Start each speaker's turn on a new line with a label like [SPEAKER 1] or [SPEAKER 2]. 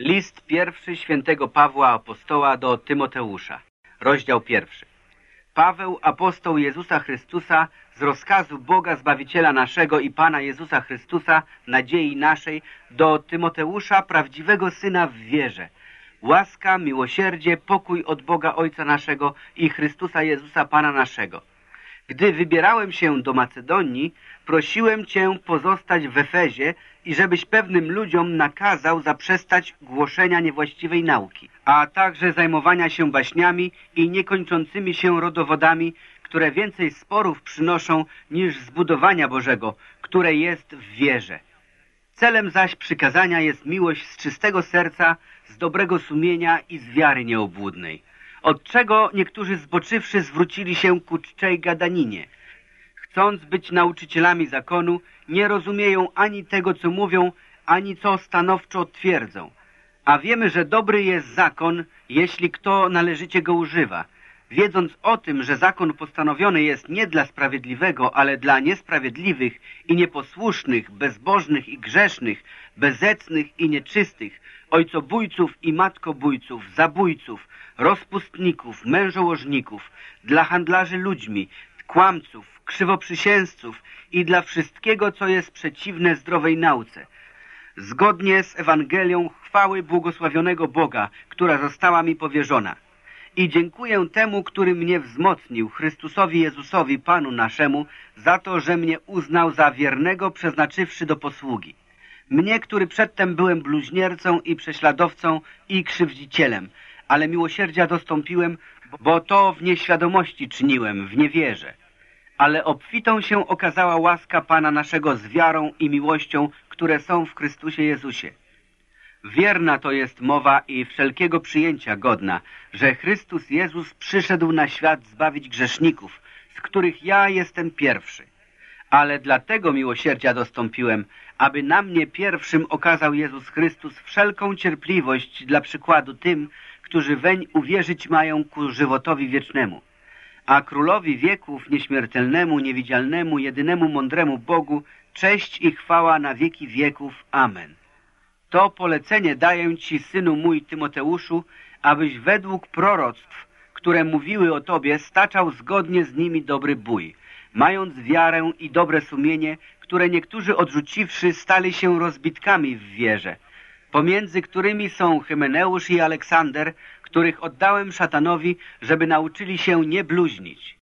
[SPEAKER 1] List pierwszy świętego Pawła Apostoła do Tymoteusza, rozdział pierwszy. Paweł, apostoł Jezusa Chrystusa, z rozkazu Boga Zbawiciela naszego i Pana Jezusa Chrystusa, nadziei naszej, do Tymoteusza, prawdziwego Syna w wierze. Łaska, miłosierdzie, pokój od Boga Ojca naszego i Chrystusa Jezusa Pana naszego. Gdy wybierałem się do Macedonii, prosiłem Cię pozostać w Efezie i żebyś pewnym ludziom nakazał zaprzestać głoszenia niewłaściwej nauki, a także zajmowania się baśniami i niekończącymi się rodowodami, które więcej sporów przynoszą niż zbudowania Bożego, które jest w wierze. Celem zaś przykazania jest miłość z czystego serca, z dobrego sumienia i z wiary nieobłudnej od czego niektórzy zboczywszy zwrócili się ku czczej gadaninie. Chcąc być nauczycielami zakonu, nie rozumieją ani tego, co mówią, ani co stanowczo twierdzą. A wiemy, że dobry jest zakon, jeśli kto należycie go używa. Wiedząc o tym, że zakon postanowiony jest nie dla sprawiedliwego, ale dla niesprawiedliwych i nieposłusznych, bezbożnych i grzesznych, bezecnych i nieczystych, ojcobójców i matkobójców, zabójców, rozpustników, mężołożników, dla handlarzy ludźmi, kłamców, krzywoprzysięzców i dla wszystkiego, co jest przeciwne zdrowej nauce. Zgodnie z Ewangelią chwały błogosławionego Boga, która została mi powierzona. I dziękuję temu, który mnie wzmocnił, Chrystusowi Jezusowi, Panu naszemu, za to, że mnie uznał za wiernego, przeznaczywszy do posługi. Mnie, który przedtem byłem bluźniercą i prześladowcą i krzywdzicielem, ale miłosierdzia dostąpiłem, bo to w nieświadomości czyniłem, w niewierze. Ale obfitą się okazała łaska Pana naszego z wiarą i miłością, które są w Chrystusie Jezusie. Wierna to jest mowa i wszelkiego przyjęcia godna, że Chrystus Jezus przyszedł na świat zbawić grzeszników, z których ja jestem pierwszy. Ale dlatego miłosierdzia dostąpiłem, aby na mnie pierwszym okazał Jezus Chrystus wszelką cierpliwość dla przykładu tym, którzy weń uwierzyć mają ku żywotowi wiecznemu. A królowi wieków, nieśmiertelnemu, niewidzialnemu, jedynemu mądremu Bogu, cześć i chwała na wieki wieków. Amen. To polecenie daję Ci, synu mój Tymoteuszu, abyś według proroctw, które mówiły o Tobie, staczał zgodnie z nimi dobry bój, mając wiarę i dobre sumienie, które niektórzy odrzuciwszy stali się rozbitkami w wierze, pomiędzy którymi są Hymeneusz i Aleksander, których oddałem szatanowi, żeby nauczyli się nie bluźnić.